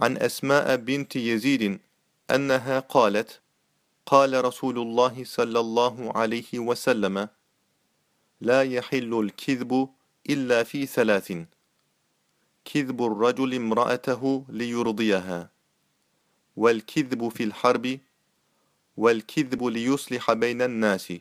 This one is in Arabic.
عن أسماء بنت يزيد أنها قالت قال رسول الله صلى الله عليه وسلم لا يحل الكذب إلا في ثلاث. كذب الرجل امرأته ليرضيها. والكذب في الحرب والكذب ليصلح بين الناس.